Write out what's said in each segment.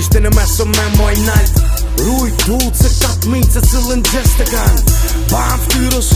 Ishte në meso me moj nalt Ruj tu se katë minë se cilën gjesht të kanë Bam fyrës,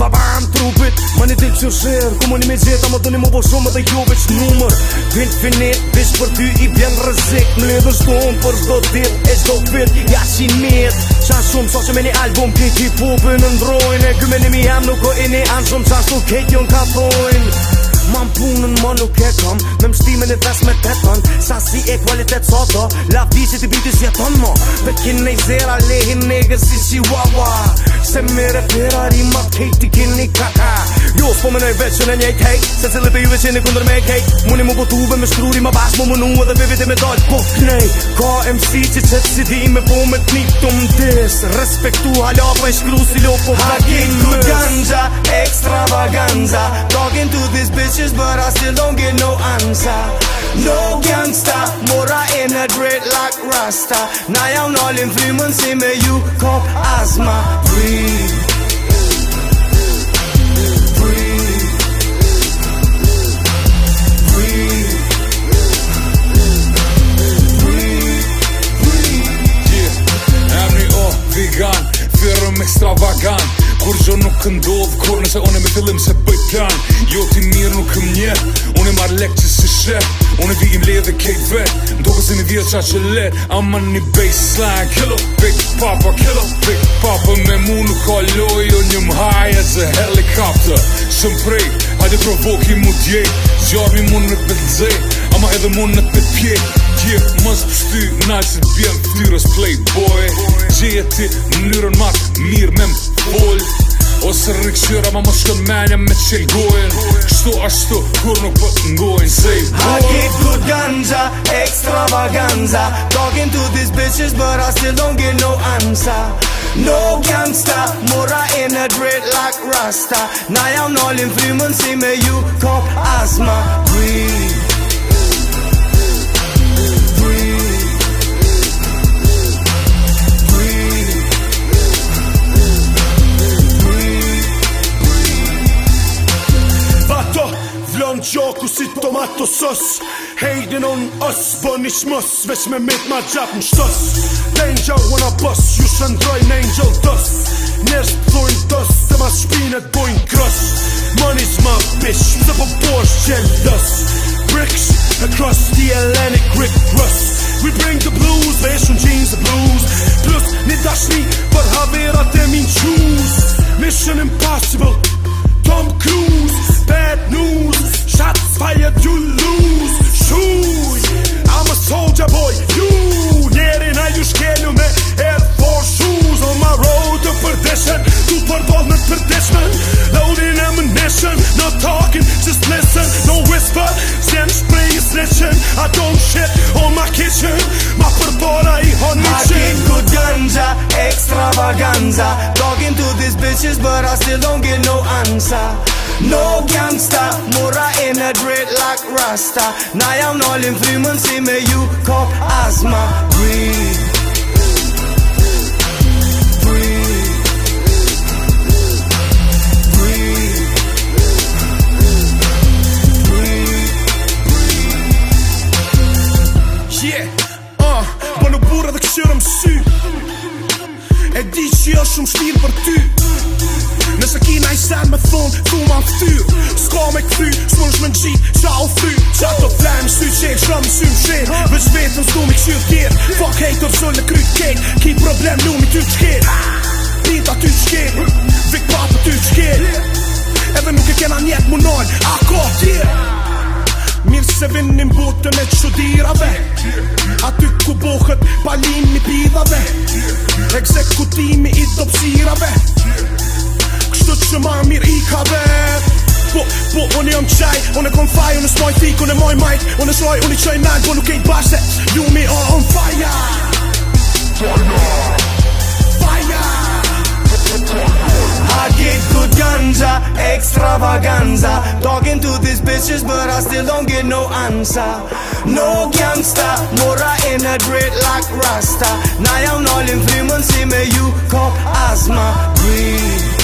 babam trupit Më një dilë që shërë, ku më një me gjitha Më dhoni më bo shumë dhe jo veç numër Vind finit, vish për ty i bjen rëzik Më ledhën shtonë, për shdo dit e shdo fit Ja që i mirë, qa shumë, sa që me një album Kiki popin në ndrojnë, e gëmë jam Nuk o e një anë shumë, qa shumë, ketion ka thojnë Mam punën ma nuk e kam Me mshtimin e ves me tepan Sa si e kvalitet sato La di që ti biti si e ton ma Pe kine i zera lehin negër si shihuahua Se mire perari ma kejti kini kaka Plus jo, po mënoj vetë që në një kej Se cili lipe juve që në këndër me kej Muni mu botuve me shkruri ma bashkë mu mënu edhe pe vite me dojt Po të ka MC që që që si di me po me të një të më des Respektu halo po e shkru si lo po për një mës I get good ganja, extra vaganza Talking to these bitches but I still don't get no answer No gangsta, mora in a dread like rasta Now I'm all in si me ju kop asma Breathe këndodh kur nëse unë me fillim se bëj plan Jo ti mirë nuk këm një, unë i marrë lek që si shep Unë i vi im ledhe kejt vet, ndo kësi një vjetë qa që let Ama një baseline, kill up big papa, kill up big papa Me mu nuk ka loj, jo një më haj e zë helikopter Shëm prej, hajde provok mu djej, zjarë mi mund në pëtëzë Ama edhe mund në pëtëpje Gje yeah, mës pështy nalë që bjëm të tyros playboy Gje e ti më matë mirë me më folë Ose rrik qyra ma më shkë menja me qil gojen Kështu ashtu kur nuk po të ngojnë Say Hakit good ganja, extravaganza Talking to these bitches but I still don't get no answer No gangster, mora in a dread like Rasta Now I'm all in free, man, see me, you cop asthma Breathe jag och sitt och matt hos oss Hayden on us, bunnish muss Väs med mitt matchappen stöss Danger when I bust, ljus en dröjn angel dust Nerst blåin dust, det man spinet boin cross Money's my bitch, så på Porsche källös Bricks across the Atlantic, Rick Russ We bring the blues, väs extravaganza Talking to these bitches but I still don't get no answer No gangster, mora in a dreadlock Rasta Now I'm all in three months, see me you cop asthma Breathe sen me thun, tu ma këthyr Ska me këthy, s'mon është me nxit, qa u fry Qa të flem, sy që e shëm, sy më shen Vëq vetëm s'du mi këshyr kjer Fuck hater, sëll në kry kek Ki problem, lu mi ty qker Pita t'u qker Vik papë ty qker Edhe nuk e kena njetë mu nojnë A ko tjer Mirë se vinim butën e qudirave Aty ku bohët palimi pidave Ekzekutimi i dopsirave Yeah, przytrzymałem mir IKB bo, bo oni on czaj, one gon faj, one smoj fik, one moj mic One sloj, oni czaj nag, one kate barze You me are on fire Fire I get good ganja, extravaganza Talking to these bitches but I still don't get no answer No gangsta, mora in a dread like Rasta Now I'm all in three months, see me you cop asthma Breathe